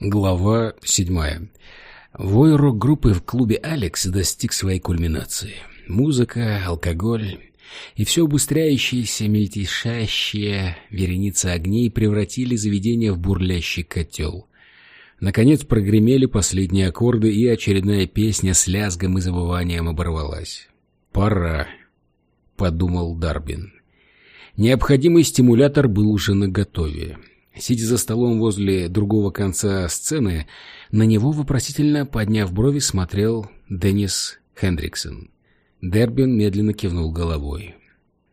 Глава седьмая. Вой рок-группы в клубе «Алекс» достиг своей кульминации. Музыка, алкоголь и все убыстряющаяся, мельтешащая вереница огней превратили заведение в бурлящий котел. Наконец прогремели последние аккорды, и очередная песня с лязгом и забыванием оборвалась. «Пора», — подумал Дарбин. Необходимый стимулятор был уже наготове. Сидя за столом возле другого конца сцены, на него вопросительно, подняв брови, смотрел Деннис Хендриксон. Дербин медленно кивнул головой.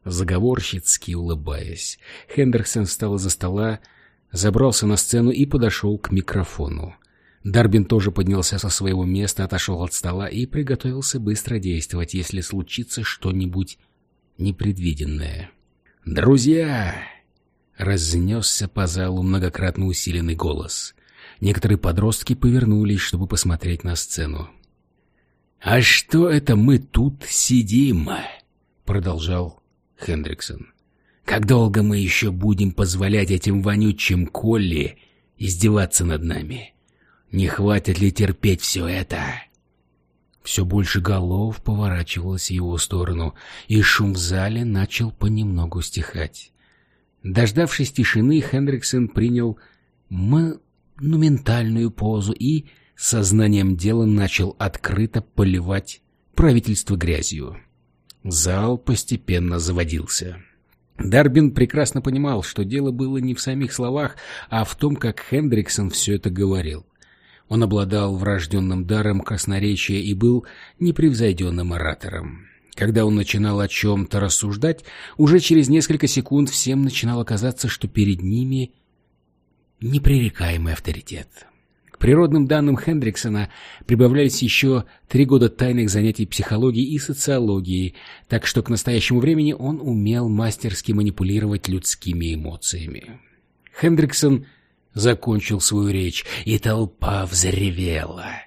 Заговорщицки улыбаясь, Хендриксон встал из-за стола, забрался на сцену и подошел к микрофону. Дарбин тоже поднялся со своего места, отошел от стола и приготовился быстро действовать, если случится что-нибудь непредвиденное. «Друзья!» Разнесся по залу многократно усиленный голос. Некоторые подростки повернулись, чтобы посмотреть на сцену. «А что это мы тут сидим?» — продолжал Хендриксон. «Как долго мы еще будем позволять этим вонючим Колли издеваться над нами? Не хватит ли терпеть все это?» Все больше голов поворачивалось в его сторону, и шум в зале начал понемногу стихать. Дождавшись тишины, Хендриксон принял монументальную позу и сознанием дела начал открыто поливать правительство грязью. Зал постепенно заводился. Дарбин прекрасно понимал, что дело было не в самих словах, а в том, как Хендриксон все это говорил. Он обладал врожденным даром красноречия и был непревзойденным оратором. Когда он начинал о чем-то рассуждать, уже через несколько секунд всем начинало казаться, что перед ними непререкаемый авторитет. К природным данным Хендриксона прибавлялись еще три года тайных занятий психологией и социологией, так что к настоящему времени он умел мастерски манипулировать людскими эмоциями. Хендриксон закончил свою речь, и толпа взревела —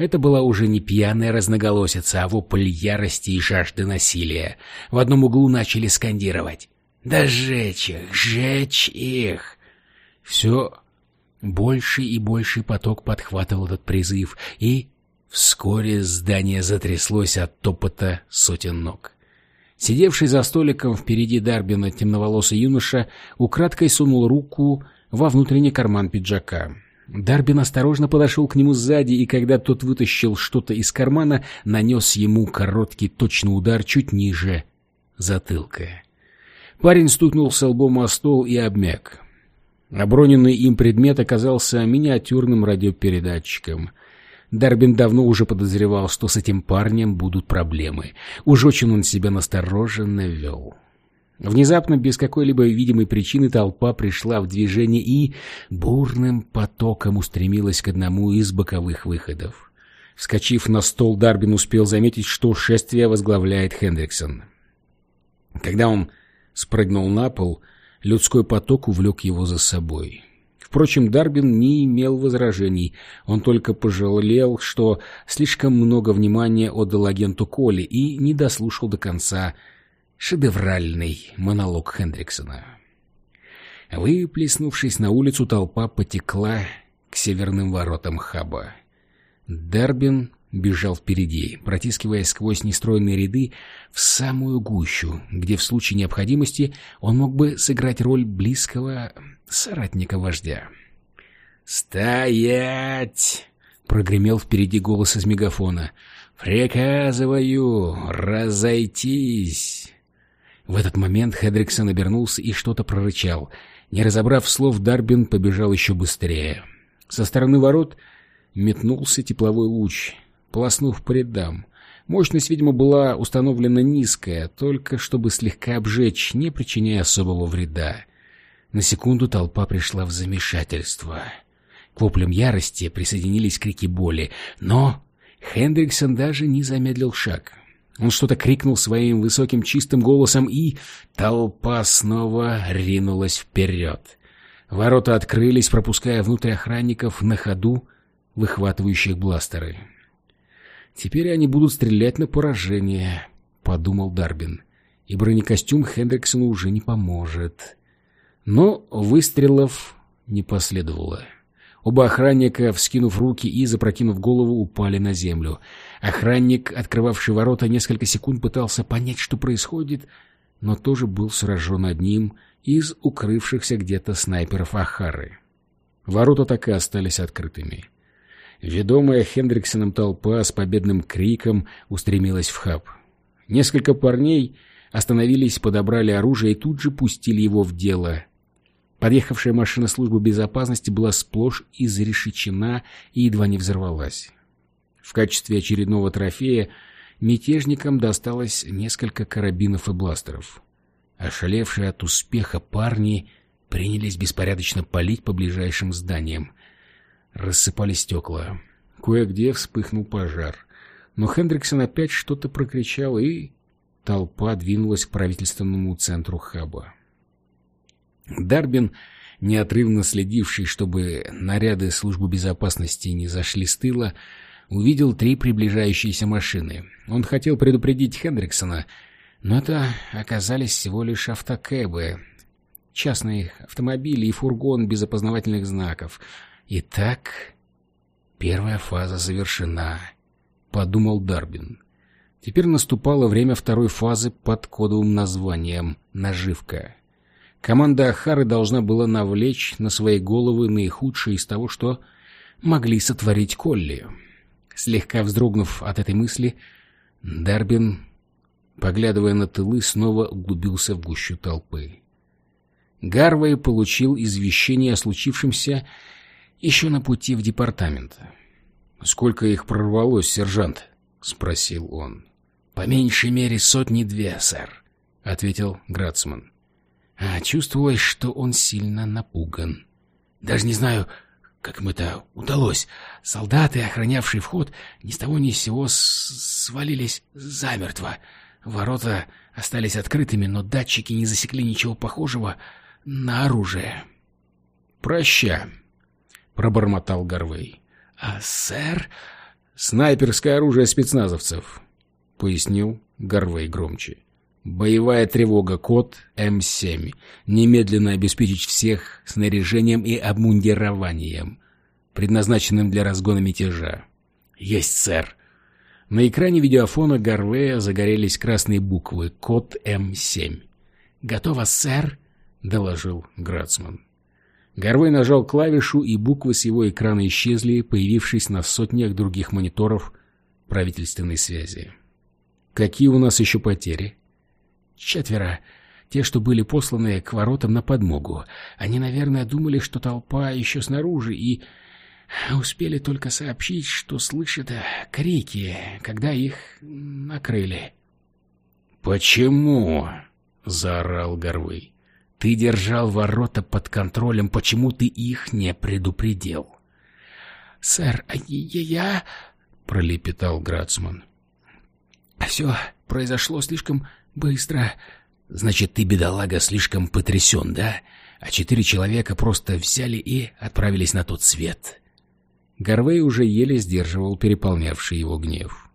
это была уже не пьяная разноголосица, а вопль ярости и жажды насилия. В одном углу начали скандировать. «Да сжечь их! Сжечь их!» Все больший и больший поток подхватывал этот призыв, и вскоре здание затряслось от топота сотен ног. Сидевший за столиком впереди Дарбина темноволосый юноша украдкой сунул руку во внутренний карман пиджака. Дарбин осторожно подошел к нему сзади, и когда тот вытащил что-то из кармана, нанес ему короткий точный удар чуть ниже затылка. Парень стукнулся лбом о стол и обмяк. Оброненный им предмет оказался миниатюрным радиопередатчиком. Дарбин давно уже подозревал, что с этим парнем будут проблемы. Уж очень он себя настороженно вел. Внезапно, без какой-либо видимой причины, толпа пришла в движение и бурным потоком устремилась к одному из боковых выходов. Вскочив на стол, Дарбин успел заметить, что шествие возглавляет Хендриксон. Когда он спрыгнул на пол, людской поток увлек его за собой. Впрочем, Дарбин не имел возражений, он только пожалел, что слишком много внимания отдал агенту Коли и не дослушал до конца шедевральный монолог Хендриксона. Выплеснувшись на улицу, толпа потекла к северным воротам хаба. Дарбин бежал впереди, протискиваясь сквозь нестройные ряды в самую гущу, где в случае необходимости он мог бы сыграть роль близкого соратника вождя. «Стоять!» — прогремел впереди голос из мегафона. «Приказываю разойтись!» В этот момент Хедриксон обернулся и что-то прорычал. Не разобрав слов, Дарбин побежал еще быстрее. Со стороны ворот метнулся тепловой луч, полоснув по рядам. Мощность, видимо, была установлена низкая, только чтобы слегка обжечь, не причиняя особого вреда. На секунду толпа пришла в замешательство. К воплям ярости присоединились крики боли, но Хендриксон даже не замедлил шаг. Он что-то крикнул своим высоким чистым голосом, и толпа снова ринулась вперед. Ворота открылись, пропуская внутрь охранников на ходу, выхватывающих бластеры. «Теперь они будут стрелять на поражение», — подумал Дарбин. «И бронекостюм Хендриксону уже не поможет». Но выстрелов не последовало. Оба охранника, вскинув руки и запрокинув голову, упали на землю. Охранник, открывавший ворота, несколько секунд пытался понять, что происходит, но тоже был сражен одним из укрывшихся где-то снайперов Ахары. Ворота так и остались открытыми. Ведомая Хендриксоном толпа с победным криком устремилась в хаб. Несколько парней остановились, подобрали оружие и тут же пустили его в дело, Подъехавшая машина службы безопасности была сплошь изрешечена и едва не взорвалась. В качестве очередного трофея мятежникам досталось несколько карабинов и бластеров. Ошалевшие от успеха парни принялись беспорядочно палить по ближайшим зданиям. Рассыпали стекла. Кое-где вспыхнул пожар. Но Хендриксон опять что-то прокричал, и толпа двинулась к правительственному центру хаба. Дарбин, неотрывно следивший, чтобы наряды службы безопасности не зашли с тыла, увидел три приближающиеся машины. Он хотел предупредить Хендриксона, но это оказались всего лишь автокэбы, частные автомобили и фургон без опознавательных знаков. Итак, первая фаза завершена, — подумал Дарбин. Теперь наступало время второй фазы под кодовым названием «Наживка». Команда Ахары должна была навлечь на свои головы наихудшее из того, что могли сотворить Колли. Слегка вздрогнув от этой мысли, Дарбин, поглядывая на тылы, снова углубился в гущу толпы. Гарвей получил извещение о случившемся еще на пути в департамент. «Сколько их прорвалось, сержант?» — спросил он. «По меньшей мере сотни-две, сэр», — ответил Грацман. А чувствовалось, что он сильно напуган. Даже не знаю, как им это удалось. Солдаты, охранявшие вход, ни с того ни с сего свалились замертво. Ворота остались открытыми, но датчики не засекли ничего похожего на оружие. «Проща», — пробормотал Гарвей. «А, сэр...» «Снайперское оружие спецназовцев», — пояснил Гарвей громче. Боевая тревога, код М7. Немедленно обеспечить всех снаряжением и обмундированием, предназначенным для разгона мятежа. Есть, сэр. На экране видеофона Гарвея загорелись красные буквы. Код М7. «Готово, сэр», — доложил Грацман. Гарвей нажал клавишу, и буквы с его экрана исчезли, появившись на сотнях других мониторов правительственной связи. «Какие у нас еще потери?» Четверо. Те, что были посланы к воротам на подмогу. Они, наверное, думали, что толпа еще снаружи, и успели только сообщить, что слышат крики, когда их накрыли. «Почему?» — заорал Горвей. «Ты держал ворота под контролем, почему ты их не предупредил?» «Сэр, а я...» — пролепетал Грацман. «Все произошло слишком «Быстро!» «Значит, ты, бедолага, слишком потрясен, да? А четыре человека просто взяли и отправились на тот свет». Гарвей уже еле сдерживал переполнявший его гнев.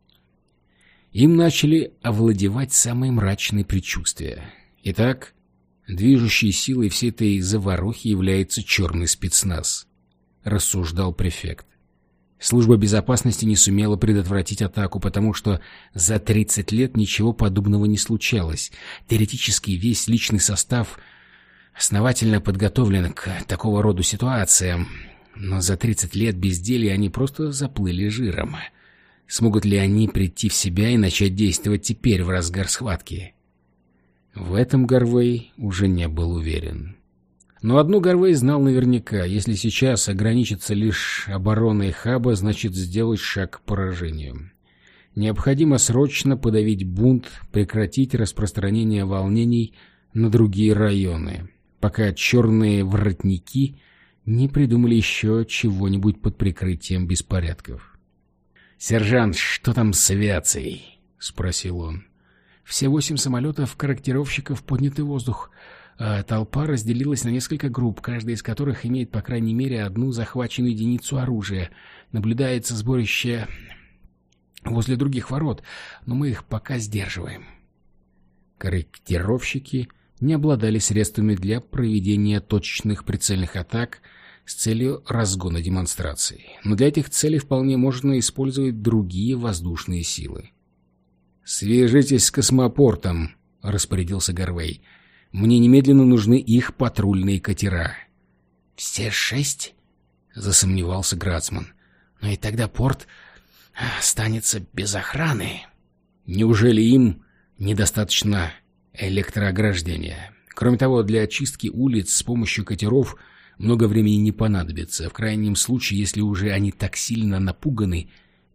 Им начали овладевать самые мрачные предчувствия. Итак, движущей силой всей этой заварухи является черный спецназ, рассуждал префект. Служба безопасности не сумела предотвратить атаку, потому что за 30 лет ничего подобного не случалось. Теоретически весь личный состав основательно подготовлен к такого рода ситуациям, но за 30 лет безделья они просто заплыли жиром. Смогут ли они прийти в себя и начать действовать теперь в разгар схватки? В этом Гарвей уже не был уверен. Но одну Гарвей знал наверняка. Если сейчас ограничиться лишь обороной хаба, значит сделать шаг к поражению. Необходимо срочно подавить бунт, прекратить распространение волнений на другие районы, пока черные воротники не придумали еще чего-нибудь под прикрытием беспорядков. «Сержант, что там с авиацией?» — спросил он. «Все восемь самолетов корректировщиков подняты в воздух толпа разделилась на несколько групп, каждая из которых имеет по крайней мере одну захваченную единицу оружия. Наблюдается сборище возле других ворот, но мы их пока сдерживаем. Корректировщики не обладали средствами для проведения точечных прицельных атак с целью разгона демонстраций. Но для этих целей вполне можно использовать другие воздушные силы. «Свяжитесь с космопортом», — распорядился Гарвей. «Мне немедленно нужны их патрульные катера». «Все шесть?» — засомневался Грацман. «Но и тогда порт останется без охраны». «Неужели им недостаточно электроограждения?» Кроме того, для очистки улиц с помощью катеров много времени не понадобится. В крайнем случае, если уже они так сильно напуганы,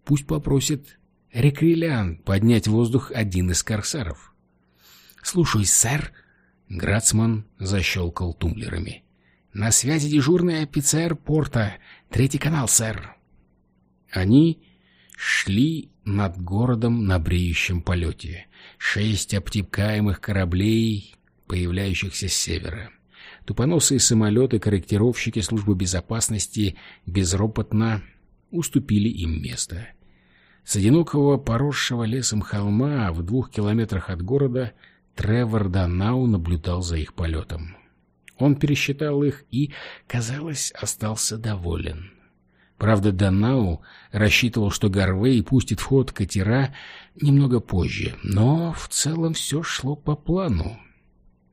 пусть попросит Рекрилян поднять в воздух один из корсаров. «Слушай, сэр!» Грацман защелкал тумблерами. «На связи дежурный офицер порта. Третий канал, сэр». Они шли над городом на бреющем полете. Шесть обтекаемых кораблей появляющихся с севера. Тупоносые самолеты-корректировщики службы безопасности безропотно уступили им место. С одинокого поросшего лесом холма в двух километрах от города Тревор Данау наблюдал за их полетом. Он пересчитал их и, казалось, остался доволен. Правда, Данау рассчитывал, что Гарвей пустит в ход катера немного позже, но в целом все шло по плану.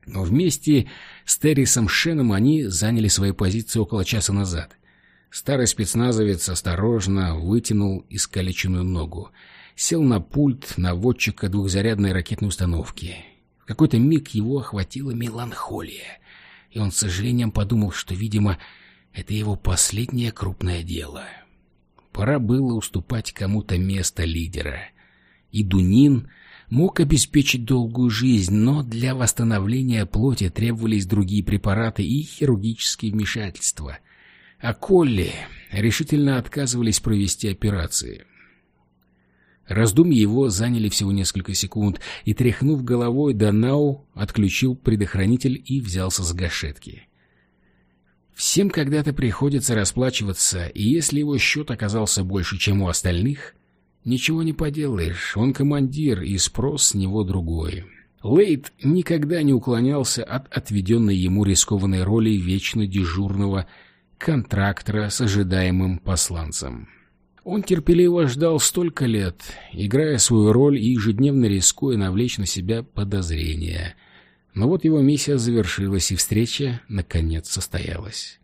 Но вместе с Террисом Шеном они заняли свои позиции около часа назад. Старый спецназовец осторожно вытянул искалеченную ногу, сел на пульт наводчика двухзарядной ракетной установки. Какой-то миг его охватила меланхолия, и он с сожалением подумал, что, видимо, это его последнее крупное дело. Пора было уступать кому-то место лидера. И Дунин мог обеспечить долгую жизнь, но для восстановления плоти требовались другие препараты и хирургические вмешательства. А Колли решительно отказывались провести операции. Раздумья его заняли всего несколько секунд, и, тряхнув головой, Данау отключил предохранитель и взялся с гашетки. Всем когда-то приходится расплачиваться, и если его счет оказался больше, чем у остальных, Ничего не поделаешь, он командир, и спрос с него другой. Лейт никогда не уклонялся от отведенной ему рискованной роли вечно дежурного контрактора с ожидаемым посланцем. Он терпеливо ждал столько лет, играя свою роль и ежедневно рискуя навлечь на себя подозрения. Но вот его миссия завершилась, и встреча, наконец, состоялась.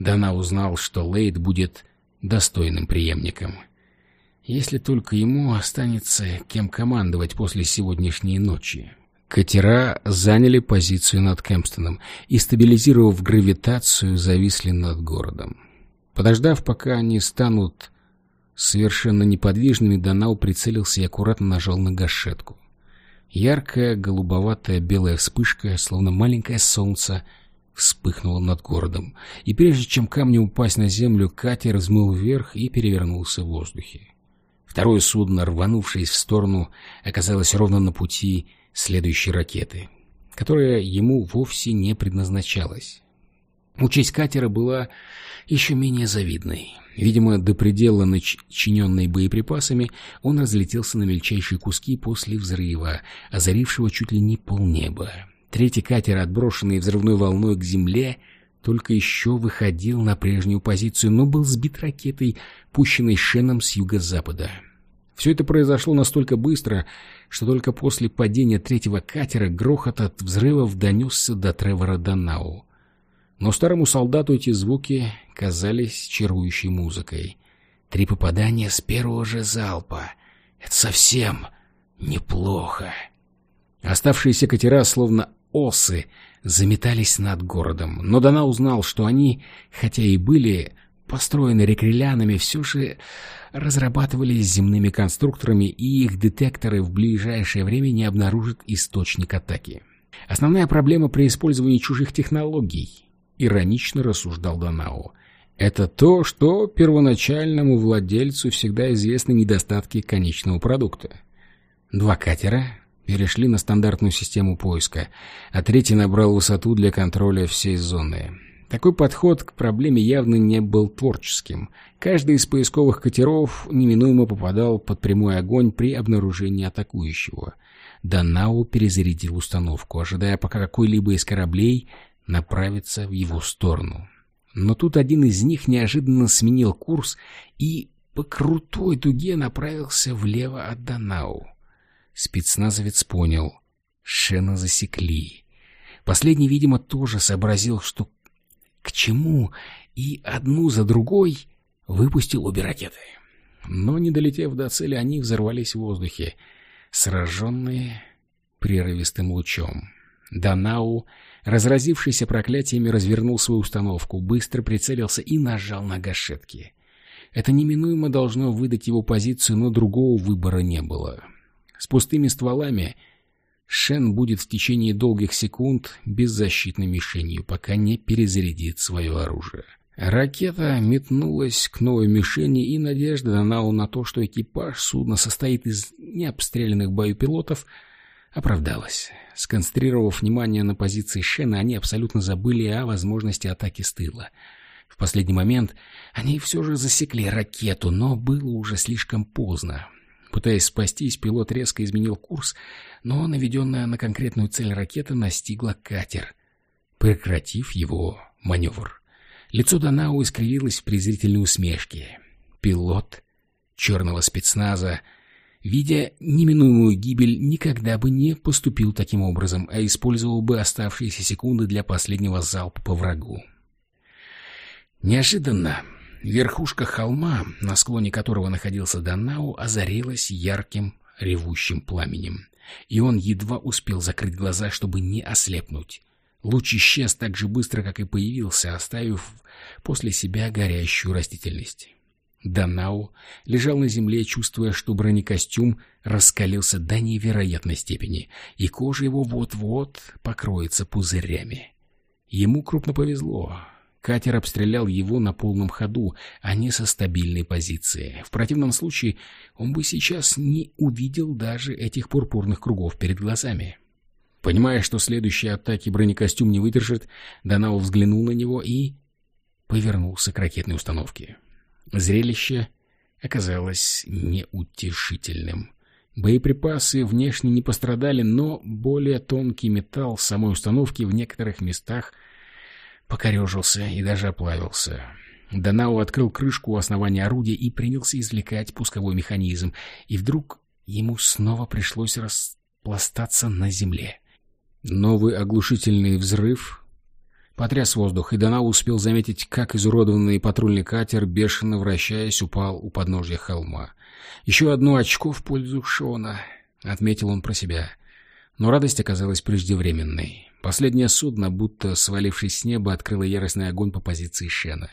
Дана узнал, что Лейт будет достойным преемником — если только ему останется кем командовать после сегодняшней ночи. Катера заняли позицию над Кемпстоном и, стабилизировав гравитацию, зависли над городом. Подождав, пока они станут совершенно неподвижными, Донал прицелился и аккуратно нажал на гашетку. Яркая голубоватая белая вспышка, словно маленькое солнце, вспыхнула над городом, и прежде чем камни упасть на землю, катер взмыл вверх и перевернулся в воздухе. Второе судно, рванувшись в сторону, оказалось ровно на пути следующей ракеты, которая ему вовсе не предназначалась. Участь катера была еще менее завидной. Видимо, до предела начиненной боеприпасами, он разлетелся на мельчайшие куски после взрыва, озарившего чуть ли не полнеба. Третий катер, отброшенный взрывной волной к земле, только еще выходил на прежнюю позицию, но был сбит ракетой, пущенной Шеном с юго-запада. Все это произошло настолько быстро, что только после падения третьего катера грохот от взрывов донесся до Тревора Данау. Но старому солдату эти звуки казались чарующей музыкой. Три попадания с первого же залпа. Это совсем неплохо. Оставшиеся катера, словно осы, заметались над городом, но Дана узнал, что они, хотя и были построены рекрелянами, все же разрабатывались земными конструкторами, и их детекторы в ближайшее время не обнаружат источник атаки. Основная проблема при использовании чужих технологий, иронично рассуждал Данао, это то, что первоначальному владельцу всегда известны недостатки конечного продукта. Два катера, перешли на стандартную систему поиска, а третий набрал высоту для контроля всей зоны. Такой подход к проблеме явно не был творческим. Каждый из поисковых катеров неминуемо попадал под прямой огонь при обнаружении атакующего. Данау перезарядил установку, ожидая, пока какой-либо из кораблей направится в его сторону. Но тут один из них неожиданно сменил курс и по крутой дуге направился влево от Данау. Спецназовец понял. Шена засекли. Последний, видимо, тоже сообразил, что к чему, и одну за другой выпустил обе ракеты. Но, не долетев до цели, они взорвались в воздухе, сраженные прерывистым лучом. Данау, разразившийся проклятиями, развернул свою установку, быстро прицелился и нажал на гашетки. Это неминуемо должно выдать его позицию, но другого выбора не было. С пустыми стволами Шен будет в течение долгих секунд беззащитной мишенью, пока не перезарядит свое оружие. Ракета метнулась к новой мишени, и надежда Данау на то, что экипаж судна состоит из необстрелянных боепилотов, оправдалась. Сконцентрировав внимание на позиции Шена, они абсолютно забыли о возможности атаки с тыла. В последний момент они все же засекли ракету, но было уже слишком поздно. Пытаясь спастись, пилот резко изменил курс, но наведенная на конкретную цель ракета настигла катер, прекратив его маневр. Лицо Данау искривилось в презрительной усмешке. Пилот черного спецназа, видя неминуемую гибель, никогда бы не поступил таким образом, а использовал бы оставшиеся секунды для последнего залпа по врагу. Неожиданно верхушка холма, на склоне которого находился Данау, озарилась ярким ревущим пламенем, и он едва успел закрыть глаза, чтобы не ослепнуть. Луч исчез так же быстро, как и появился, оставив после себя горящую растительность. Данау лежал на земле, чувствуя, что бронекостюм раскалился до невероятной степени, и кожа его вот-вот покроется пузырями. Ему крупно повезло. Катер обстрелял его на полном ходу, а не со стабильной позиции. В противном случае он бы сейчас не увидел даже этих пурпурных кругов перед глазами. Понимая, что следующие атаки бронекостюм не выдержит, Данау взглянул на него и повернулся к ракетной установке. Зрелище оказалось неутешительным. Боеприпасы внешне не пострадали, но более тонкий металл самой установки в некоторых местах покорежился и даже оплавился. Данау открыл крышку у основания орудия и принялся извлекать пусковой механизм, и вдруг ему снова пришлось распластаться на земле. Новый оглушительный взрыв потряс воздух, и Донау успел заметить, как изуродованный патрульный катер, бешено вращаясь, упал у подножья холма. «Еще одно очко в пользу Шона», — отметил он про себя. Но радость оказалась преждевременной. Последнее судно, будто свалившись с неба, открыло яростный огонь по позиции Шена.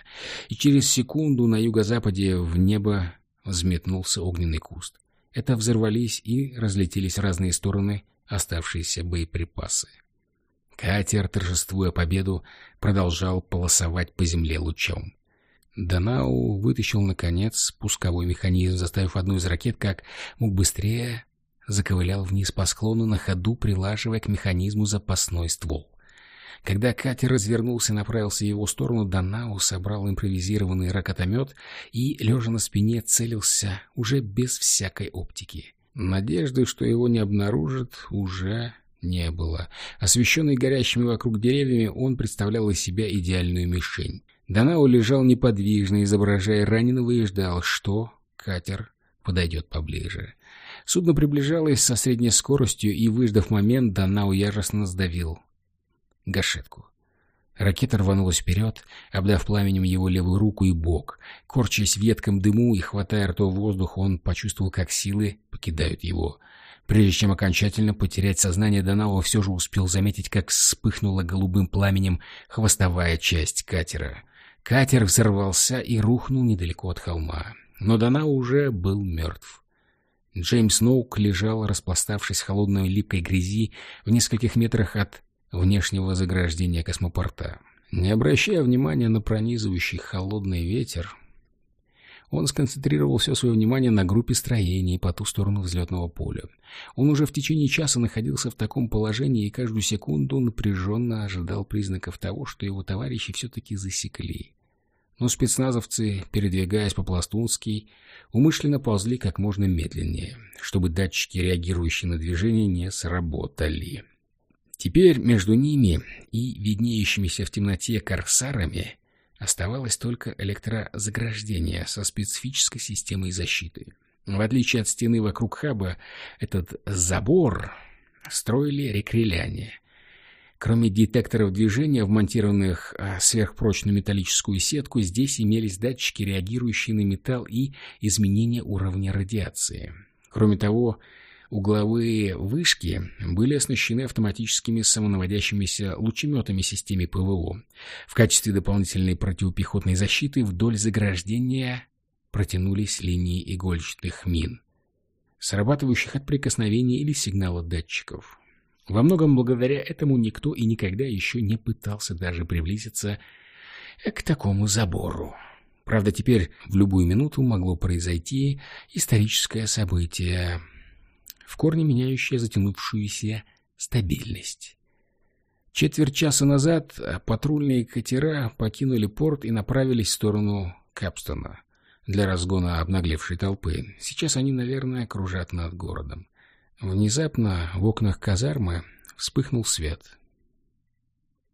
И через секунду на юго-западе в небо взметнулся огненный куст. Это взорвались и разлетелись в разные стороны оставшиеся боеприпасы. Катер, торжествуя победу, продолжал полосовать по земле лучом. Данау вытащил, наконец, спусковой механизм, заставив одну из ракет как мог быстрее заковылял вниз по склону на ходу, прилаживая к механизму запасной ствол. Когда катер развернулся и направился в его сторону, Данау собрал импровизированный ракотомет и, лежа на спине, целился уже без всякой оптики. Надежды, что его не обнаружат, уже не было. Освещенный горящими вокруг деревьями, он представлял из себя идеальную мишень. Данау лежал неподвижно, изображая раненого, и ждал, что катер подойдет поближе. Судно приближалось со средней скоростью, и, выждав момент, Данау яростно сдавил гашетку. Ракета рванулась вперед, обдав пламенем его левую руку и бок. Корчась в едком дыму и хватая ртом воздух, он почувствовал, как силы покидают его. Прежде чем окончательно потерять сознание, Донало все же успел заметить, как вспыхнула голубым пламенем хвостовая часть катера. Катер взорвался и рухнул недалеко от холма. Но Донало уже был мертв. Джеймс Ноук лежал, распластавшись в холодной липкой грязи в нескольких метрах от внешнего заграждения космопорта. Не обращая внимания на пронизывающий холодный ветер, он сконцентрировал все свое внимание на группе строений по ту сторону взлетного поля. Он уже в течение часа находился в таком положении и каждую секунду напряженно ожидал признаков того, что его товарищи все-таки засекли. Но спецназовцы, передвигаясь по-пластунски, умышленно ползли как можно медленнее, чтобы датчики, реагирующие на движение, не сработали. Теперь между ними и виднеющимися в темноте корсарами Оставалось только электрозаграждение со специфической системой защиты. В отличие от стены вокруг хаба, этот забор строили рекреляне. Кроме детекторов движения, вмонтированных а, сверхпрочную металлическую сетку, здесь имелись датчики, реагирующие на металл и изменение уровня радиации. Кроме того, угловые вышки были оснащены автоматическими самонаводящимися лучеметами системы ПВО. В качестве дополнительной противопехотной защиты вдоль заграждения протянулись линии игольчатых мин, срабатывающих от прикосновения или сигнала датчиков. Во многом благодаря этому никто и никогда еще не пытался даже приблизиться к такому забору. Правда, теперь в любую минуту могло произойти историческое событие, в корне меняющее затянувшуюся стабильность. Четверть часа назад патрульные катера покинули порт и направились в сторону Капстона для разгона обнаглевшей толпы. Сейчас они, наверное, кружат над городом. Внезапно в окнах казармы вспыхнул свет.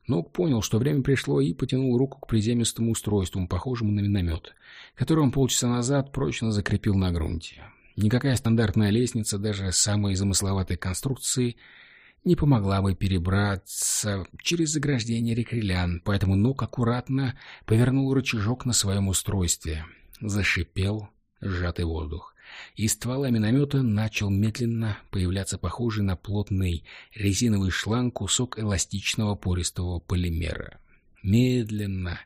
Нок понял, что время пришло, и потянул руку к приземистому устройству, похожему на миномет, который он полчаса назад прочно закрепил на грунте. Никакая стандартная лестница, даже самой замысловатой конструкции, не помогла бы перебраться через заграждение рекрелян, поэтому Нок аккуратно повернул рычажок на своем устройстве — Зашипел сжатый воздух. Из ствола миномета начал медленно появляться похожий на плотный резиновый шланг кусок эластичного пористого полимера. Медленно,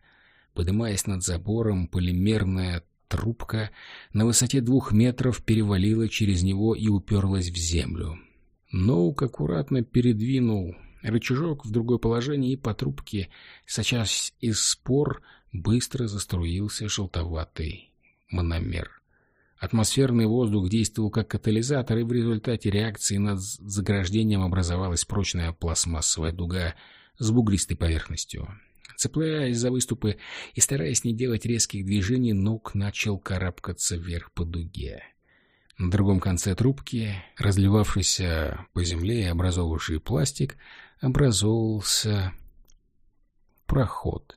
поднимаясь над забором, полимерная трубка на высоте двух метров перевалила через него и уперлась в землю. Ноук аккуратно передвинул рычажок в другое положение, и по трубке, сочась из спор, быстро заструился желтоватый мономер. Атмосферный воздух действовал как катализатор, и в результате реакции над заграждением образовалась прочная пластмассовая дуга с бугристой поверхностью. Цепляясь за выступы и стараясь не делать резких движений, ног начал карабкаться вверх по дуге. На другом конце трубки, разливавшийся по земле и образовавший пластик, образовался проход,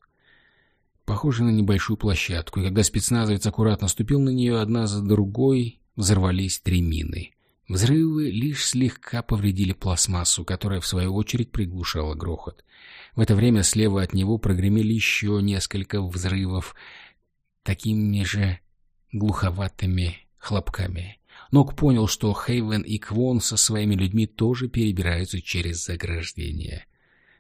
похожий на небольшую площадку, и когда спецназовец аккуратно ступил на нее, одна за другой взорвались три мины. Взрывы лишь слегка повредили пластмассу, которая, в свою очередь, приглушала грохот. В это время слева от него прогремели еще несколько взрывов такими же глуховатыми хлопками. Нок понял, что Хейвен и Квон со своими людьми тоже перебираются через заграждение.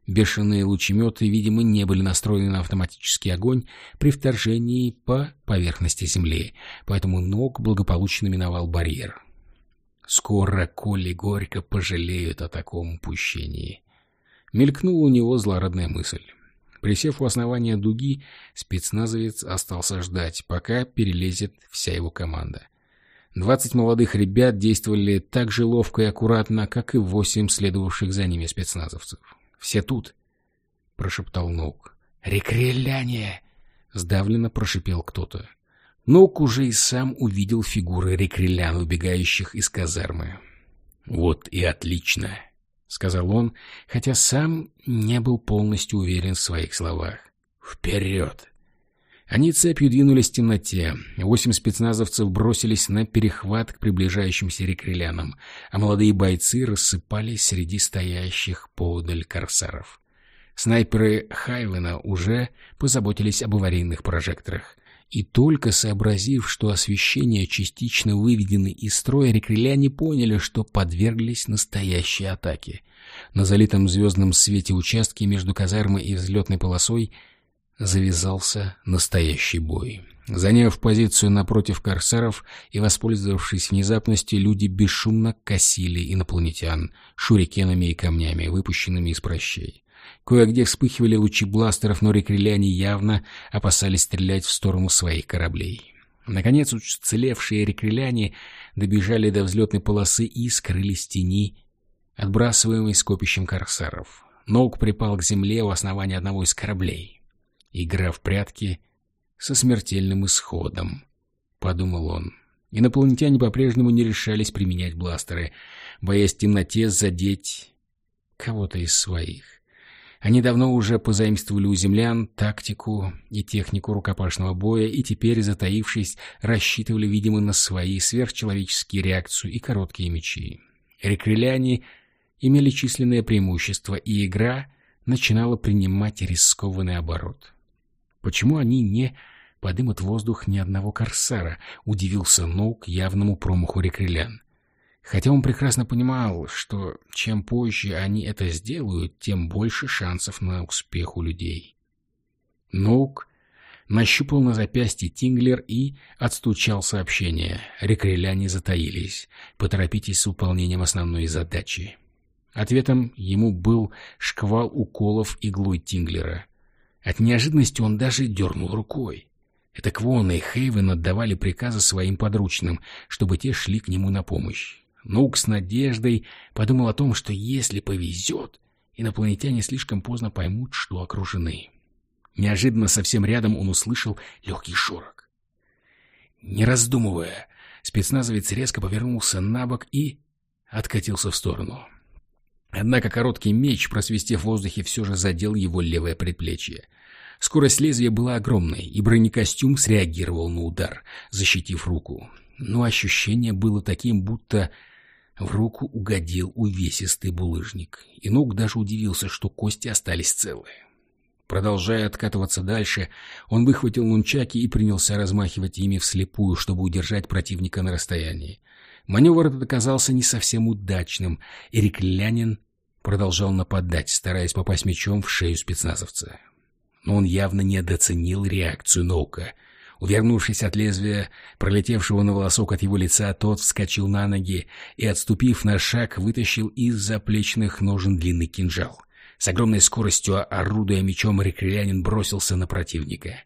Бешеные лучеметы, видимо, не были настроены на автоматический огонь при вторжении по поверхности земли, поэтому Нок благополучно миновал барьер. Скоро Колли горько пожалеют о таком упущении. Мелькнула у него злорадная мысль. Присев у основания дуги, спецназовец остался ждать, пока перелезет вся его команда. Двадцать молодых ребят действовали так же ловко и аккуратно, как и восемь следовавших за ними спецназовцев. «Все тут!» — прошептал Ноук. «Рекреляне!» — сдавленно прошипел кто-то. Ноук уже и сам увидел фигуры рекрелян, убегающих из казармы. «Вот и отлично!» — сказал он, хотя сам не был полностью уверен в своих словах. «Вперед!» Они цепью двинулись в темноте. Восемь спецназовцев бросились на перехват к приближающимся рекрелянам, а молодые бойцы рассыпались среди стоящих поодаль корсаров. Снайперы Хайвена уже позаботились об аварийных прожекторах. И только сообразив, что освещение частично выведено из строя, рекреляне поняли, что подверглись настоящей атаке. На залитом звездном свете участке между казармой и взлетной полосой — завязался настоящий бой. Заняв позицию напротив корсаров и воспользовавшись внезапностью, люди бесшумно косили инопланетян шурикенами и камнями, выпущенными из прощей. Кое-где вспыхивали лучи бластеров, но рекреляне явно опасались стрелять в сторону своих кораблей. Наконец уцелевшие рекреляне добежали до взлетной полосы и скрылись в тени, отбрасываемой скопищем корсаров. Ноук припал к земле у основания одного из кораблей. Игра в прятки со смертельным исходом, — подумал он. Инопланетяне по-прежнему не решались применять бластеры, боясь в темноте задеть кого-то из своих. Они давно уже позаимствовали у землян тактику и технику рукопашного боя и теперь, затаившись, рассчитывали, видимо, на свои сверхчеловеческие реакцию и короткие мечи. Рекреляне имели численное преимущество, и игра начинала принимать рискованный оборот. Почему они не подымут воздух ни одного корсара, удивился Ноук явному промаху рекрелян. Хотя он прекрасно понимал, что чем позже они это сделают, тем больше шансов на успех у людей. Ноук нащупал на запястье Тинглер и отстучал сообщение. Рекреляне затаились. Поторопитесь с выполнением основной задачи. Ответом ему был шквал уколов иглой Тинглера. От неожиданности он даже дернул рукой. Это Квона и Хейвен отдавали приказы своим подручным, чтобы те шли к нему на помощь. Нук с надеждой подумал о том, что если повезет, инопланетяне слишком поздно поймут, что окружены. Неожиданно совсем рядом он услышал легкий шорох. Не раздумывая, спецназовец резко повернулся на бок и откатился в сторону. Однако короткий меч, просвистев в воздухе, все же задел его левое предплечье. Скорость лезвия была огромной, и бронекостюм среагировал на удар, защитив руку. Но ощущение было таким, будто в руку угодил увесистый булыжник, и Нук даже удивился, что кости остались целые. Продолжая откатываться дальше, он выхватил нунчаки и принялся размахивать ими вслепую, чтобы удержать противника на расстоянии. Маневр этот оказался не совсем удачным, и Риклянин продолжал нападать, стараясь попасть мечом в шею спецназовца. Но он явно недооценил реакцию Ноука — Увернувшись от лезвия, пролетевшего на волосок от его лица, тот вскочил на ноги и, отступив на шаг, вытащил из заплечных ножен длинный кинжал. С огромной скоростью, орудуя мечом, рекрелянин бросился на противника.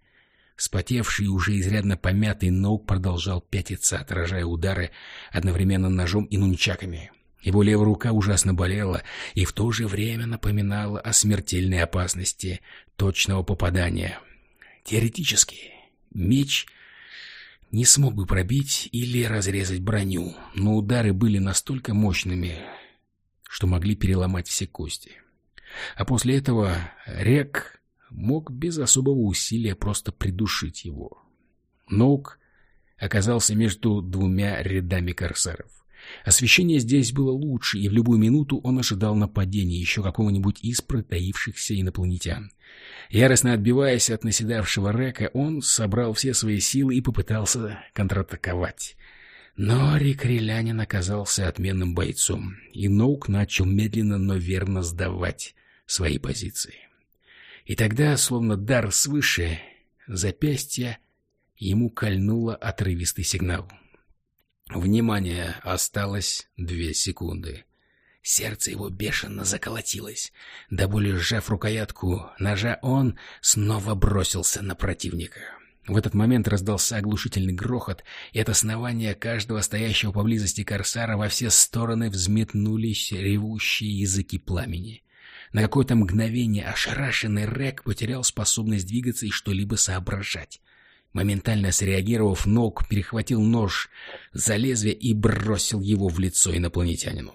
Спотевший уже изрядно помятый Ноук продолжал пятиться, отражая удары одновременно ножом и нунчаками. Его левая рука ужасно болела и в то же время напоминала о смертельной опасности точного попадания. Теоретически, Меч не смог бы пробить или разрезать броню, но удары были настолько мощными, что могли переломать все кости. А после этого Рек мог без особого усилия просто придушить его. Ноук оказался между двумя рядами корсаров. Освещение здесь было лучше, и в любую минуту он ожидал нападения еще какого-нибудь из протаившихся инопланетян. Яростно отбиваясь от наседавшего Река, он собрал все свои силы и попытался контратаковать. Но Рикрелянин оказался отменным бойцом, и Ноук начал медленно, но верно сдавать свои позиции. И тогда, словно дар свыше, запястье ему кольнуло отрывистый сигнал — Внимание, осталось две секунды. Сердце его бешено заколотилось. До боли сжав рукоятку ножа, он снова бросился на противника. В этот момент раздался оглушительный грохот, и от основания каждого стоящего поблизости корсара во все стороны взметнулись ревущие языки пламени. На какое-то мгновение ошарашенный Рек потерял способность двигаться и что-либо соображать. Моментально среагировав, Нок перехватил нож за лезвие и бросил его в лицо инопланетянину.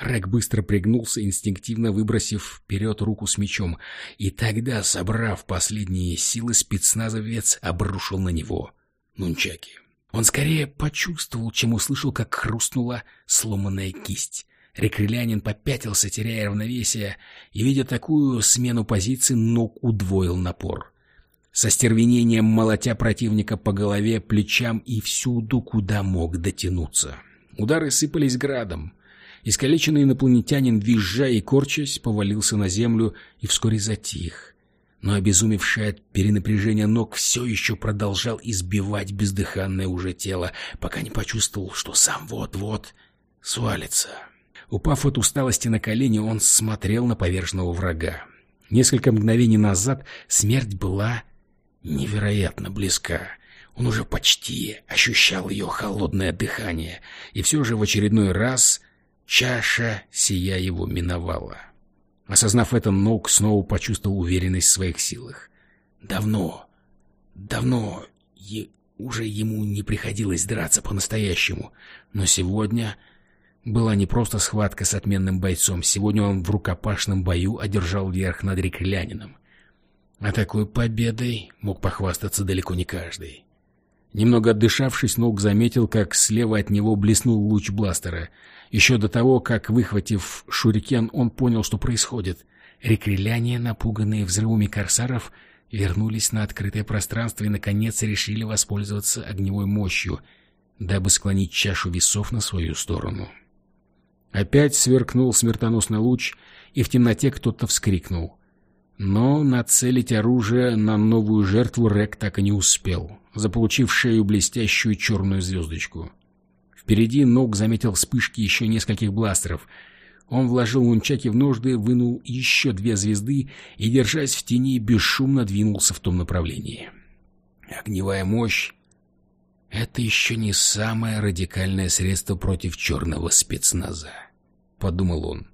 Рэг быстро пригнулся, инстинктивно выбросив вперед руку с мечом, и тогда, собрав последние силы, спецназовец обрушил на него нунчаки. Он скорее почувствовал, чем услышал, как хрустнула сломанная кисть. Рекрелянин попятился, теряя равновесие, и, видя такую смену позиций, ног удвоил напор со стервенением молотя противника по голове, плечам и всюду, куда мог дотянуться. Удары сыпались градом. Искалеченный инопланетянин, визжа и корчась, повалился на землю и вскоре затих. Но обезумевший от перенапряжения ног все еще продолжал избивать бездыханное уже тело, пока не почувствовал, что сам вот-вот свалится. Упав от усталости на колени, он смотрел на поверженного врага. Несколько мгновений назад смерть была невероятно близка. Он уже почти ощущал ее холодное дыхание, и все же в очередной раз чаша сия его миновала. Осознав это, Ноук снова почувствовал уверенность в своих силах. Давно, давно е уже ему не приходилось драться по-настоящему, но сегодня была не просто схватка с отменным бойцом. Сегодня он в рукопашном бою одержал верх над реклянином. А такой победой мог похвастаться далеко не каждый. Немного отдышавшись, Нолк заметил, как слева от него блеснул луч бластера. Еще до того, как, выхватив шурикен, он понял, что происходит. Рекреляне, напуганные взрывами корсаров, вернулись на открытое пространство и, наконец, решили воспользоваться огневой мощью, дабы склонить чашу весов на свою сторону. Опять сверкнул смертоносный луч, и в темноте кто-то вскрикнул. Но нацелить оружие на новую жертву Рек так и не успел, заполучив шею блестящую черную звездочку. Впереди Ног заметил вспышки еще нескольких бластеров. Он вложил нунчаки в ножды, вынул еще две звезды и, держась в тени, бесшумно двинулся в том направлении. Огневая мощь — это еще не самое радикальное средство против черного спецназа, — подумал он.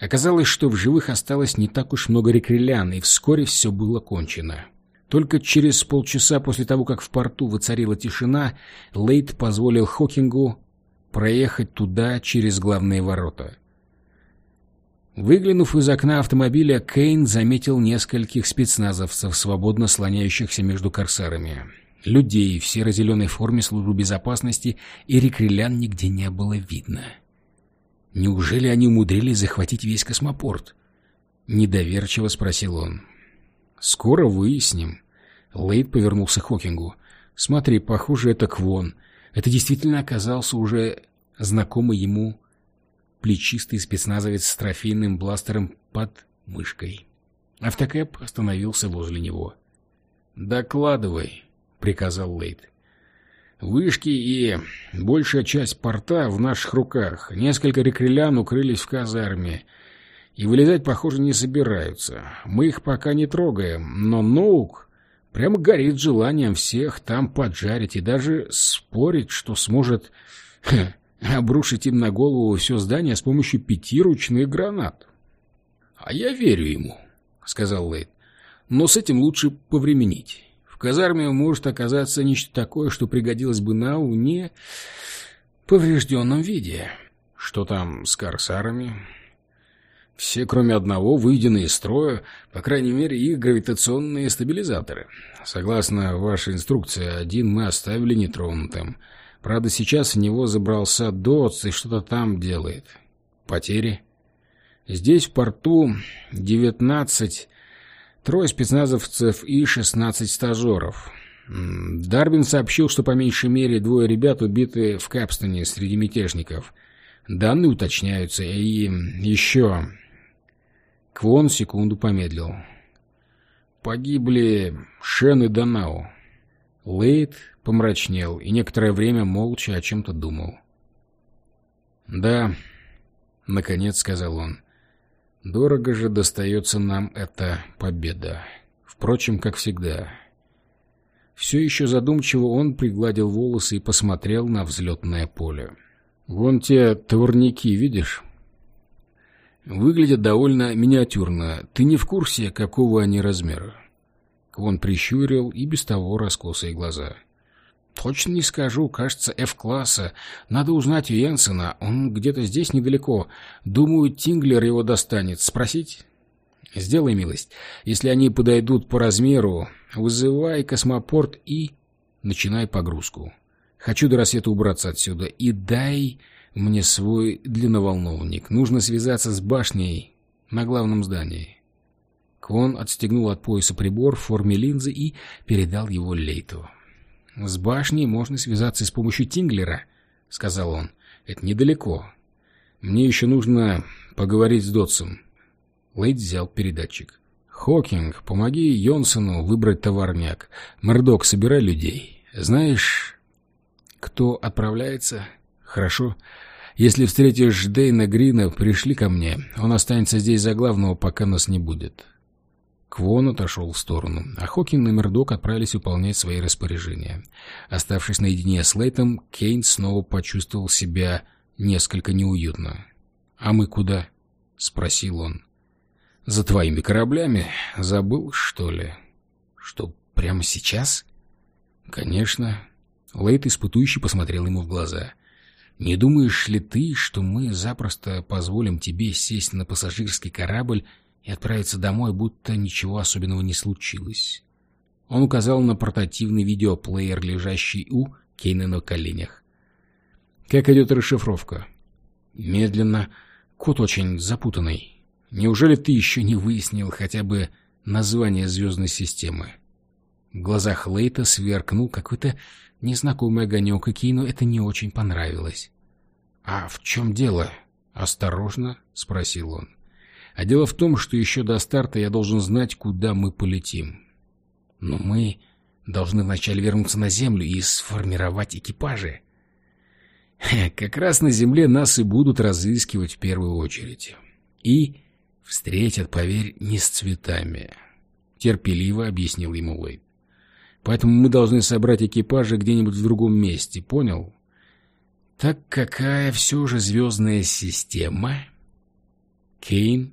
Оказалось, что в живых осталось не так уж много рекрелян, и вскоре все было кончено. Только через полчаса после того, как в порту воцарила тишина, Лейт позволил Хокингу проехать туда через главные ворота. Выглянув из окна автомобиля, Кейн заметил нескольких спецназовцев, свободно слоняющихся между корсарами. Людей в серо-зеленой форме службы безопасности и рекрелян нигде не было видно. — Неужели они умудрились захватить весь космопорт? Недоверчиво спросил он. Скоро выясним. Лейд повернулся к Хокингу. Смотри, похоже, это Квон. Это действительно оказался уже знакомый ему плечистый спецназовец с трофейным бластером под мышкой. Автокэп остановился возле него. «Докладывай», — приказал Лейд. Вышки и большая часть порта в наших руках. Несколько рекрелян укрылись в казарме. И вылезать, похоже, не собираются. Мы их пока не трогаем, но Ноук прямо горит желанием всех там поджарить и даже спорить, что сможет обрушить им на голову все здание с помощью пяти ручных гранат. — А я верю ему, — сказал Лейд. — Но с этим лучше повременить. В казарме может оказаться нечто такое, что пригодилось бы на не поврежденном виде. Что там с корсарами? Все, кроме одного, выведены из строя, по крайней мере, их гравитационные стабилизаторы. Согласно вашей инструкции, один мы оставили нетронутым. Правда, сейчас в него забрался Дотс и что-то там делает. Потери? Здесь в порту девятнадцать трое спецназовцев и 16 стажеров. Дарбин сообщил, что по меньшей мере двое ребят убиты в Капстоне среди мятежников. Данные уточняются. И еще... Квон секунду помедлил. Погибли Шен и Данау. Лейд помрачнел и некоторое время молча о чем-то думал. «Да», — наконец сказал он, Дорого же достается нам эта победа. Впрочем, как всегда. Все еще задумчиво он пригладил волосы и посмотрел на взлетное поле. «Вон те товарники, видишь?» «Выглядят довольно миниатюрно. Ты не в курсе, какого они размера?» Квон прищурил и без того раскосые глаза. «Точно не скажу. Кажется, F-класса. Надо узнать у Йенсена. Он где-то здесь недалеко. Думаю, Тинглер его достанет. Спросить?» «Сделай милость. Если они подойдут по размеру, вызывай космопорт и...» «Начинай погрузку. Хочу до рассвета убраться отсюда. И дай мне свой длинноволновник. Нужно связаться с башней на главном здании». Квон отстегнул от пояса прибор в форме линзы и передал его Лейту. «С башней можно связаться с помощью Тинглера», — сказал он. «Это недалеко. Мне еще нужно поговорить с Дотсом». Лейд взял передатчик. «Хокинг, помоги Йонсону выбрать товарняк. Мэрдок, собирай людей. Знаешь, кто отправляется? Хорошо. Если встретишь Дэйна Грина, пришли ко мне. Он останется здесь за главного, пока нас не будет. Квон отошел в сторону, а Хокин и Мердок отправились выполнять свои распоряжения. Оставшись наедине с Лейтом, Кейн снова почувствовал себя несколько неуютно. «А мы куда?» — спросил он. «За твоими кораблями. Забыл, что ли?» «Что, прямо сейчас?» «Конечно». Лейт испытующий посмотрел ему в глаза. Не думаешь ли ты, что мы запросто позволим тебе сесть на пассажирский корабль и отправиться домой, будто ничего особенного не случилось?» Он указал на портативный видеоплеер, лежащий у Кейна на коленях. «Как идет расшифровка?» «Медленно. Код очень запутанный. Неужели ты еще не выяснил хотя бы название звездной системы?» В глазах Лейта сверкнул какой-то незнакомый огонек, и Кейну это не очень понравилось. «А в чем дело?» — осторожно спросил он. «А дело в том, что еще до старта я должен знать, куда мы полетим. Но мы должны вначале вернуться на Землю и сформировать экипажи. Как раз на Земле нас и будут разыскивать в первую очередь. И встретят, поверь, не с цветами», — терпеливо объяснил ему Лейт. Поэтому мы должны собрать экипажи где-нибудь в другом месте, понял? Так какая все же звездная система? Кейн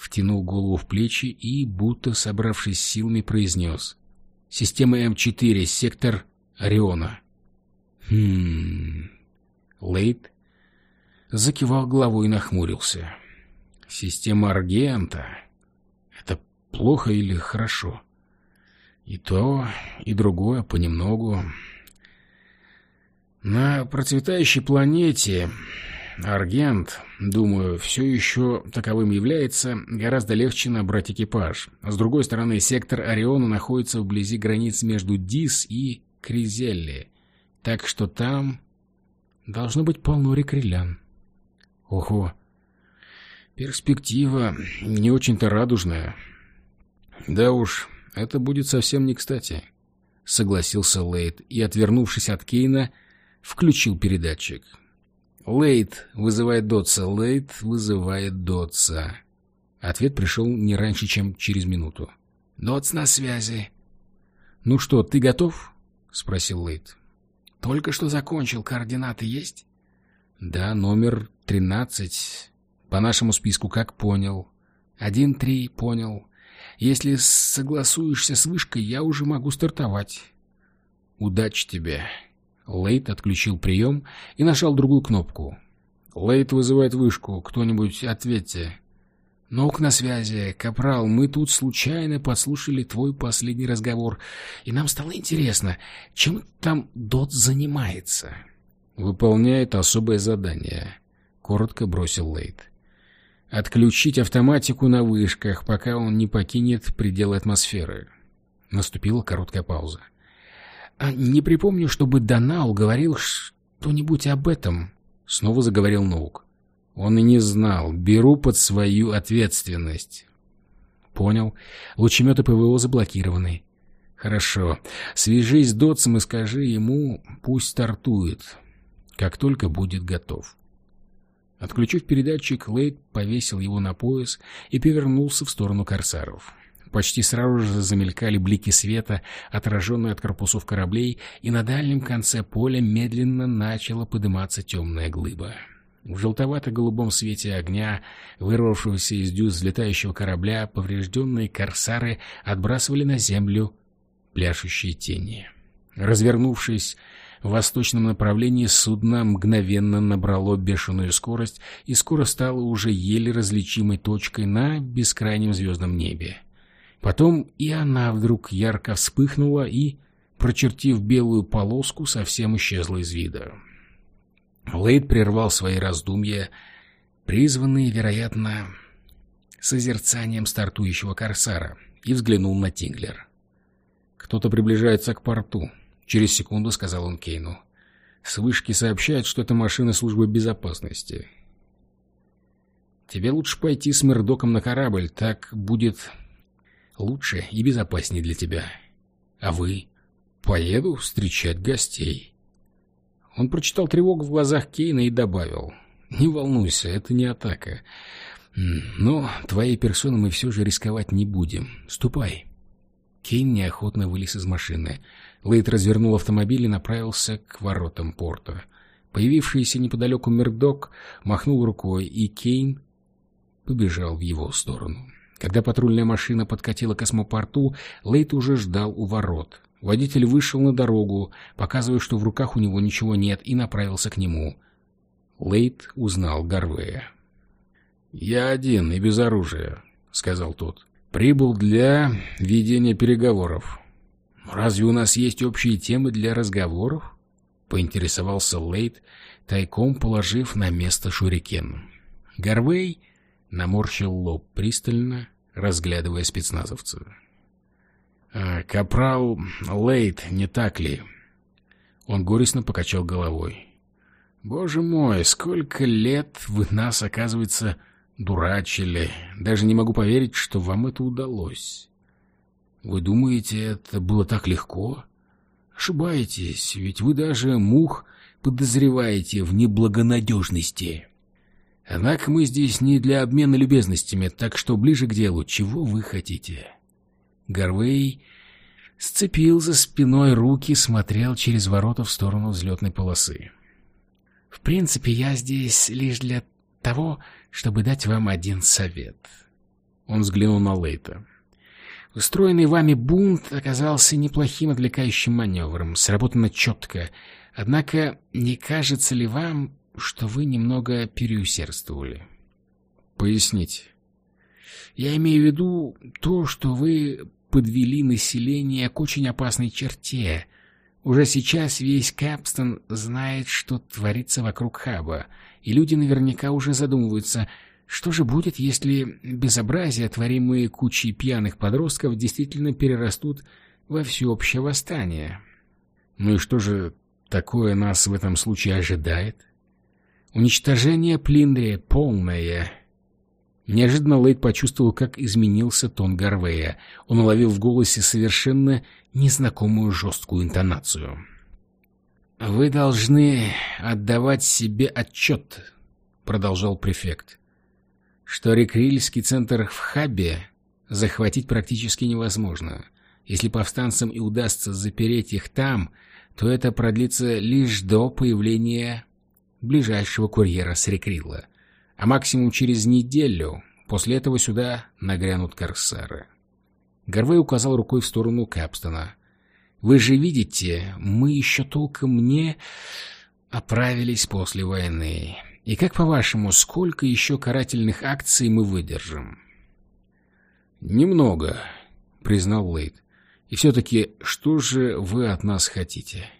втянул голову в плечи и, будто собравшись силами, произнес. Система М4, сектор Ориона. Хм... Лейт закивал головой и нахмурился. Система Аргента? Это плохо или хорошо? — и то, и другое понемногу. На процветающей планете Аргент, думаю, все еще таковым является, гораздо легче набрать экипаж. С другой стороны, сектор Ориона находится вблизи границ между Дис и Кризелли, так что там должно быть полно рекрелян. Ого, перспектива не очень-то радужная. Да уж, это будет совсем не кстати», — согласился Лейд и, отвернувшись от Кейна, включил передатчик. «Лейд вызывает Дотса, Лейд вызывает Дотса». Ответ пришел не раньше, чем через минуту. «Дотс на связи». «Ну что, ты готов?» — спросил Лейд. «Только что закончил. Координаты есть?» «Да, номер тринадцать. По нашему списку, как понял. Один-три, понял. Если согласуешься с вышкой, я уже могу стартовать. Удачи тебе. Лейт отключил прием и нажал другую кнопку. Лейт вызывает вышку. Кто-нибудь ответьте. Нок на связи. Капрал, мы тут случайно подслушали твой последний разговор, и нам стало интересно, чем там Дот занимается. Выполняет особое задание. Коротко бросил Лейт. Отключить автоматику на вышках, пока он не покинет пределы атмосферы. Наступила короткая пауза. «А «Не припомню, чтобы Донал говорил что-нибудь об этом», — снова заговорил Ноук. «Он и не знал. Беру под свою ответственность». «Понял. Лучеметы ПВО заблокированы». «Хорошо. Свяжись с Дотсом и скажи ему, пусть стартует, как только будет готов». Отключив передатчик, Лейд повесил его на пояс и повернулся в сторону корсаров. Почти сразу же замелькали блики света, отраженные от корпусов кораблей, и на дальнем конце поля медленно начала подниматься темная глыба. В желтовато-голубом свете огня, вырвавшегося из дюз взлетающего корабля, поврежденные корсары отбрасывали на землю пляшущие тени. Развернувшись, в восточном направлении судно мгновенно набрало бешеную скорость и скоро стало уже еле различимой точкой на бескрайнем звездном небе. Потом и она вдруг ярко вспыхнула и, прочертив белую полоску, совсем исчезла из вида. Лейд прервал свои раздумья, призванные, вероятно, созерцанием стартующего корсара, и взглянул на Тинглер. «Кто-то приближается к порту», Через секунду сказал он Кейну. С вышки сообщают, что это машина службы безопасности. Тебе лучше пойти с Мердоком на корабль, так будет лучше и безопаснее для тебя. А вы? Поеду встречать гостей. Он прочитал тревогу в глазах Кейна и добавил. Не волнуйся, это не атака. Но твоей персоной мы все же рисковать не будем. Ступай. Кейн неохотно вылез из машины. Лейт развернул автомобиль и направился к воротам порта. Появившийся неподалеку Мердок махнул рукой, и Кейн побежал в его сторону. Когда патрульная машина подкатила к космопорту, Лейт уже ждал у ворот. Водитель вышел на дорогу, показывая, что в руках у него ничего нет, и направился к нему. Лейт узнал Гарвея. «Я один и без оружия», — сказал тот. «Прибыл для ведения переговоров». «Разве у нас есть общие темы для разговоров?» — поинтересовался Лейт, тайком положив на место шурикен. Гарвей наморщил лоб пристально, разглядывая спецназовца. «А, «Капрал Лейт, не так ли?» Он горестно покачал головой. «Боже мой, сколько лет вы нас, оказывается, дурачили. Даже не могу поверить, что вам это удалось. Вы думаете, это было так легко? Ошибаетесь, ведь вы даже мух подозреваете в неблагонадежности. Однако мы здесь не для обмена любезностями, так что ближе к делу. Чего вы хотите?» Гарвей сцепил за спиной руки, смотрел через ворота в сторону взлетной полосы. «В принципе, я здесь лишь для того, чтобы дать вам один совет». Он взглянул на Лейта. Устроенный вами бунт оказался неплохим отвлекающим маневром, сработано четко. Однако не кажется ли вам, что вы немного переусердствовали? Поясните. Я имею в виду то, что вы подвели население к очень опасной черте. Уже сейчас весь Капстон знает, что творится вокруг хаба, и люди наверняка уже задумываются, что же будет, если безобразия, творимые кучей пьяных подростков, действительно перерастут во всеобщее восстание. Ну и что же такое нас в этом случае ожидает? Уничтожение Плиндрия полное. Неожиданно Лейд почувствовал, как изменился тон Гарвея. Он уловил в голосе совершенно незнакомую жесткую интонацию. «Вы должны отдавать себе отчет», — продолжал префект, «что рекрильский центр в Хабе захватить практически невозможно. Если повстанцам и удастся запереть их там, то это продлится лишь до появления ближайшего курьера с рекрилла а максимум через неделю после этого сюда нагрянут корсары. Гарвей указал рукой в сторону Капстона. «Вы же видите, мы еще толком не оправились после войны. И как, по-вашему, сколько еще карательных акций мы выдержим?» «Немного», — признал Лейд. «И все-таки, что же вы от нас хотите?»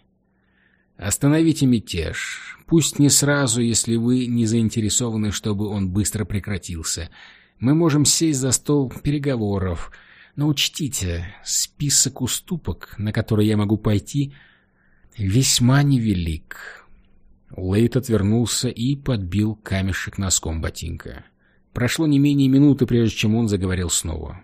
Остановите мятеж. Пусть не сразу, если вы не заинтересованы, чтобы он быстро прекратился. Мы можем сесть за стол переговоров. Но учтите, список уступок, на который я могу пойти, весьма невелик. Лейт отвернулся и подбил камешек носком ботинка. Прошло не менее минуты, прежде чем он заговорил снова.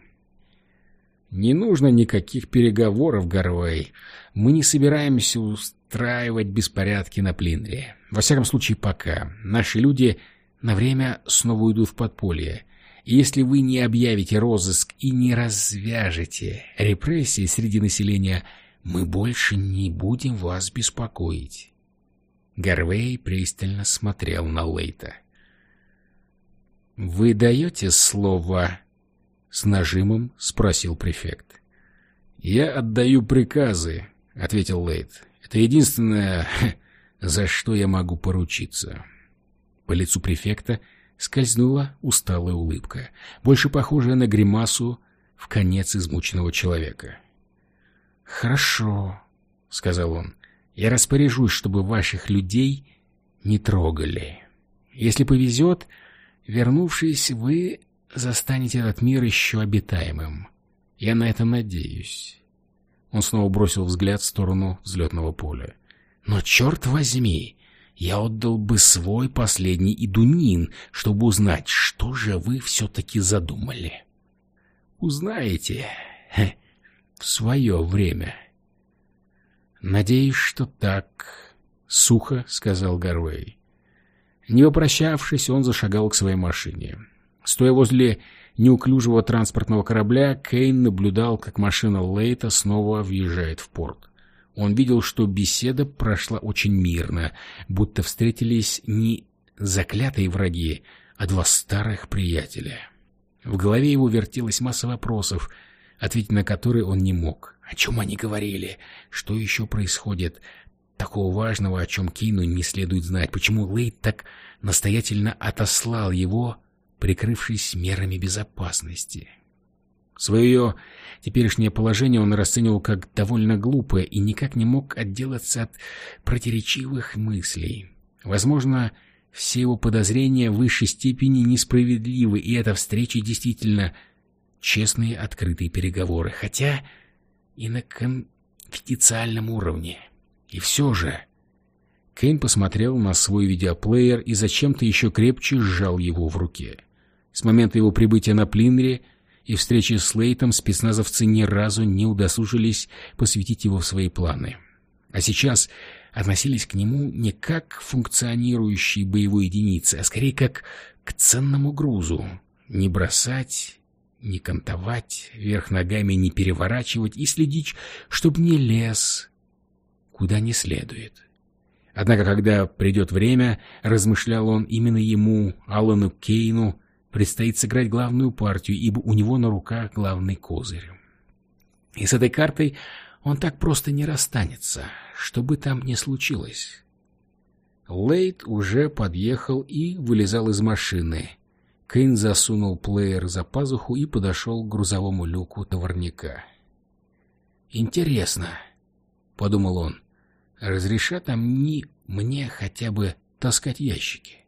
«Не нужно никаких переговоров, Гарвей. Мы не собираемся устраивать беспорядки на Плинре. Во всяком случае, пока. Наши люди на время снова уйдут в подполье. И если вы не объявите розыск и не развяжете репрессии среди населения, мы больше не будем вас беспокоить. Гарвей пристально смотрел на Лейта. «Вы даете слово?» — с нажимом спросил префект. «Я отдаю приказы», — ответил Лейт. Это единственное, за что я могу поручиться. По лицу префекта скользнула усталая улыбка, больше похожая на гримасу в конец измученного человека. «Хорошо», — сказал он, — «я распоряжусь, чтобы ваших людей не трогали. Если повезет, вернувшись, вы застанете этот мир еще обитаемым. Я на это надеюсь. Он снова бросил взгляд в сторону взлетного поля. «Но черт возьми, я отдал бы свой последний идунин, чтобы узнать, что же вы все-таки задумали. Узнаете в свое время». «Надеюсь, что так», — сухо сказал Гарвей. Не попрощавшись, он зашагал к своей машине. Стоя возле неуклюжего транспортного корабля, Кейн наблюдал, как машина Лейта снова въезжает в порт. Он видел, что беседа прошла очень мирно, будто встретились не заклятые враги, а два старых приятеля. В голове его вертелась масса вопросов, ответить на которые он не мог. О чем они говорили? Что еще происходит? такого важного, о чем Кейну не следует знать? Почему Лейд так настоятельно отослал его, прикрывшись мерами безопасности? Свое теперешнее положение он расценивал как довольно глупое и никак не мог отделаться от противоречивых мыслей. Возможно, все его подозрения в высшей степени несправедливы, и эта встреча действительно честные открытые переговоры, хотя и на конфиденциальном уровне. И все же... Кейн посмотрел на свой видеоплеер и зачем-то еще крепче сжал его в руке. С момента его прибытия на Плинере и встречи с Лейтом спецназовцы ни разу не удосужились посвятить его в свои планы. А сейчас относились к нему не как к функционирующей боевой единице, а скорее как к ценному грузу. Не бросать, не кантовать, вверх ногами не переворачивать и следить, чтобы не лез куда не следует. Однако, когда придет время, размышлял он, именно ему, Аллану Кейну, предстоит сыграть главную партию, ибо у него на руках главный козырь. И с этой картой он так просто не расстанется, что бы там ни случилось. Лейт уже подъехал и вылезал из машины. Кейн засунул плеер за пазуху и подошел к грузовому люку товарника. «Интересно», — подумал он, — «разрешат они мне хотя бы таскать ящики?»